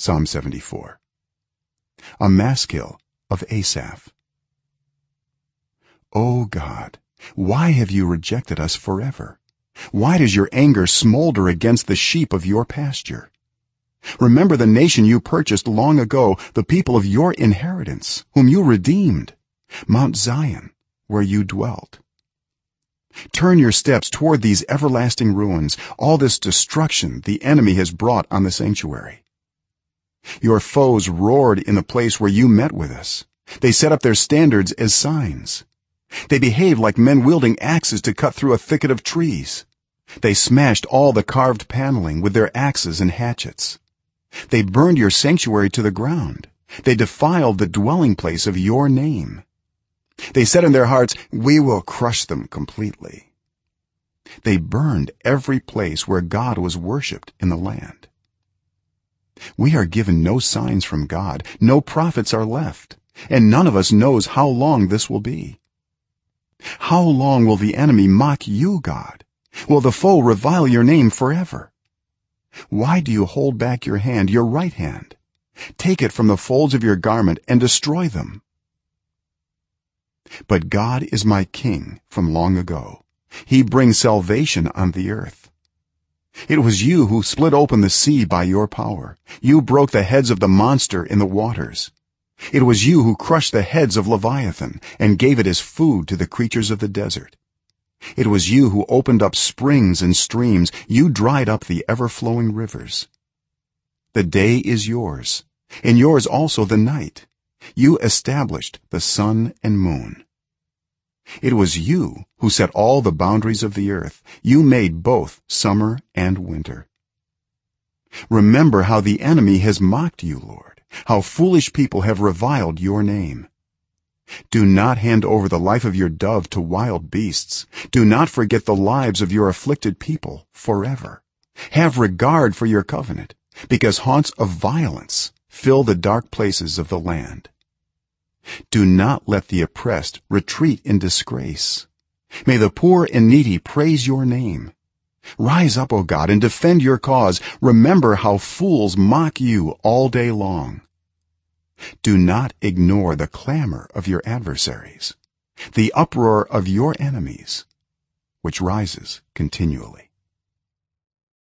psalm 74 a maskil of asaph. O god why have you rejected us forever? Why does your anger smolder against the sheep of your pasture? Remember the nation you purchased long ago the people of your inheritance whom you redeemed mount zion where you dwelt. Turn your steps toward these everlasting ruins all this destruction the enemy has brought on the sanctuary your foes roared in the place where you met with us. They set up their standards as signs. They behaved like men wielding axes to cut through a thicket of trees. They smashed all the carved paneling with their axes and hatchets. They burned your sanctuary to the ground. They defiled the dwelling place of your name. They said in their hearts we will crush them completely. They burned every place where god was worshipped in the land we are given no signs from god. No prophets are left. And none of us knows how long this will be. How long will the enemy mock you god? Will the foe revile your name forever? Why do you hold back your hand your right hand? Take it from the folds of your garment and destroy them. But god is my king from long ago. He brings salvation on the earth it was you who split open the sea by your power. You broke the heads of the monster in the waters. It was you who crushed the heads of leviathan and gave it as food to the creatures of the desert. It was you who opened up springs and streams. You dried up the ever-flowing rivers. The day is yours and yours also the night. You established the sun and moon it was you who set all the boundaries of the earth. You made both summer and winter. Remember how the enemy has mocked you lord. How foolish people have reviled your name. Do not hand over the life of your dove to wild beasts. Do not forget the lives of your afflicted people forever. Have regard for your covenant because haunts of violence fill the dark places of the land do not let the oppressed retreat in disgrace. May the poor and needy praise your name. Rise up o god and defend your cause. Remember how fools mock you all day long. Do not ignore the clamor of your adversaries the uproar of your enemies which rises continually